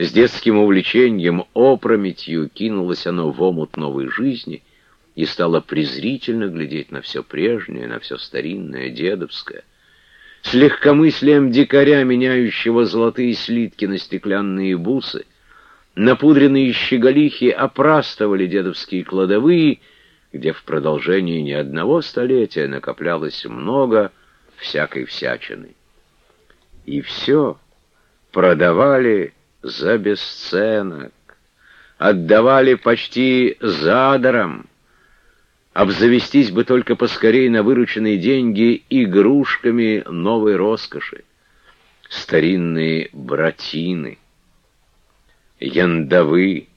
С детским увлечением опрометью кинулось оно в омут новой жизни и стало презрительно глядеть на все прежнее, на все старинное, дедовское. С легкомыслием дикаря, меняющего золотые слитки на стеклянные бусы, напудренные щеголихи опрастывали дедовские кладовые, где в продолжении не одного столетия накоплялось много всякой всячины. И все продавали за бесценок, отдавали почти задаром. Обзавестись бы только поскорей на вырученные деньги игрушками новой роскоши. Старинные братины, яндовы,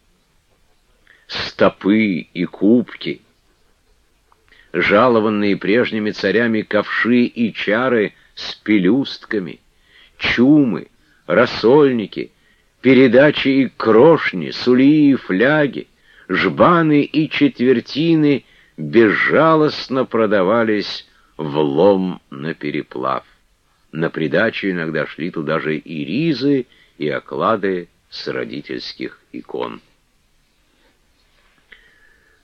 стопы и кубки, жалованные прежними царями ковши и чары с пелюстками, чумы, рассольники, передачи и крошни, сулии и фляги, жбаны и четвертины безжалостно продавались в лом на переплав. На придачу иногда шли туда же и ризы, и оклады с родительских икон.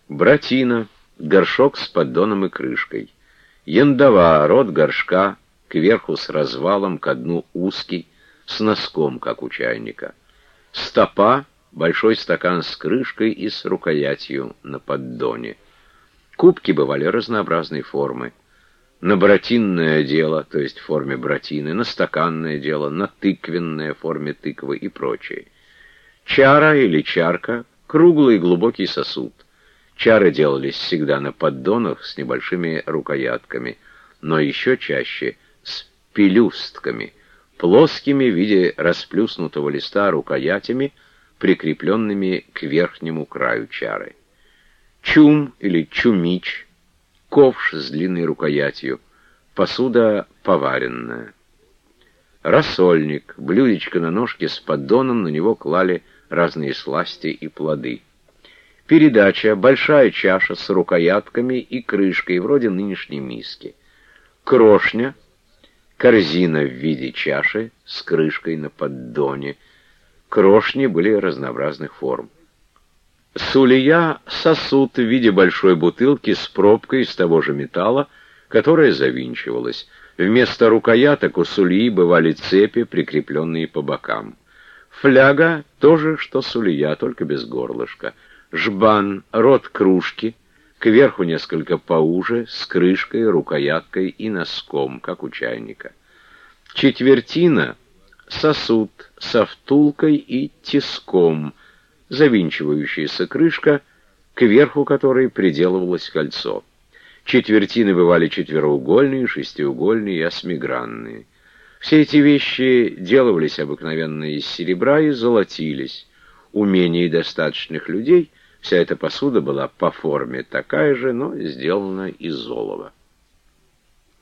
Братина, горшок с поддоном и крышкой. Яндова, рот горшка, кверху с развалом, ко дну узкий, с носком, как у чайника. Стопа — большой стакан с крышкой и с рукоятью на поддоне. Кубки бывали разнообразной формы. На братинное дело, то есть в форме братины, на стаканное дело, на тыквенное форме тыквы и прочее. Чара или чарка — круглый глубокий сосуд. Чары делались всегда на поддонах с небольшими рукоятками, но еще чаще с пелюстками — плоскими в виде расплюснутого листа рукоятями, прикрепленными к верхнему краю чары. Чум или чумич, ковш с длинной рукоятью, посуда поваренная. Рассольник, блюдечко на ножке с поддоном, на него клали разные сласти и плоды. Передача, большая чаша с рукоятками и крышкой, вроде нынешней миски. Крошня — корзина в виде чаши с крышкой на поддоне. Крошни были разнообразных форм. Сулия — сосуд в виде большой бутылки с пробкой из того же металла, которая завинчивалась. Вместо рукояток у сулии бывали цепи, прикрепленные по бокам. Фляга — тоже, что сулия, только без горлышка. Жбан — рот кружки — кверху несколько поуже, с крышкой, рукояткой и носком, как у чайника. Четвертина — сосуд со втулкой и тиском, завинчивающаяся крышка, кверху которой приделывалось кольцо. Четвертины бывали четвероугольные, шестиугольные и осьмигранные. Все эти вещи делались обыкновенно из серебра и золотились. Умение достаточных людей — Вся эта посуда была по форме такая же, но сделана из золота.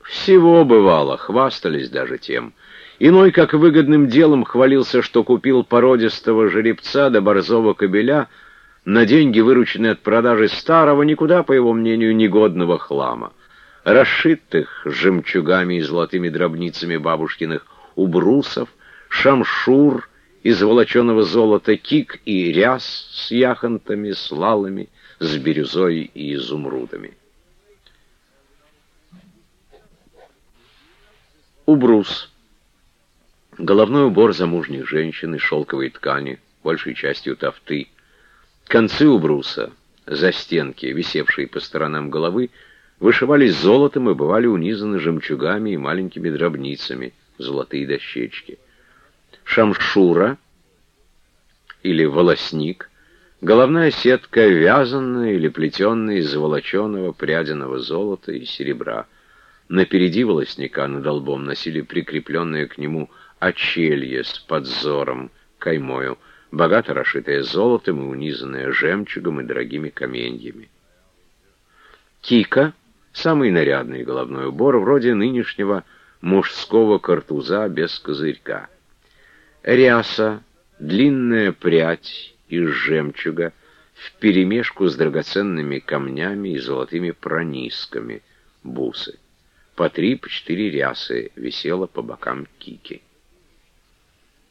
Всего бывало, хвастались даже тем. Иной, как выгодным делом, хвалился, что купил породистого жеребца до борзого кобеля на деньги, вырученные от продажи старого, никуда, по его мнению, негодного хлама. Расшитых жемчугами и золотыми дробницами бабушкиных убрусов, шамшур — из волоченого золота кик и ряс с яхонтами, с лалами, с бирюзой и изумрудами. Убрус. Головной убор замужних женщин из шелковой ткани, большей частью тафты. Концы убруса, застенки, висевшие по сторонам головы, вышивались золотом и бывали унизаны жемчугами и маленькими дробницами, золотые дощечки шамшура или волосник, головная сетка вязаная или плетенная из заволоченного прядиного золота и серебра. Напереди волосника над долбом носили прикрепленное к нему очелье с подзором, каймою, богато расшитое золотом и унизанное жемчугом и дорогими каменьями. Кика — самый нарядный головной убор, вроде нынешнего мужского картуза без козырька. Ряса, длинная прядь из жемчуга, вперемешку с драгоценными камнями и золотыми пронисками, бусы. По три, по четыре рясы висело по бокам кики.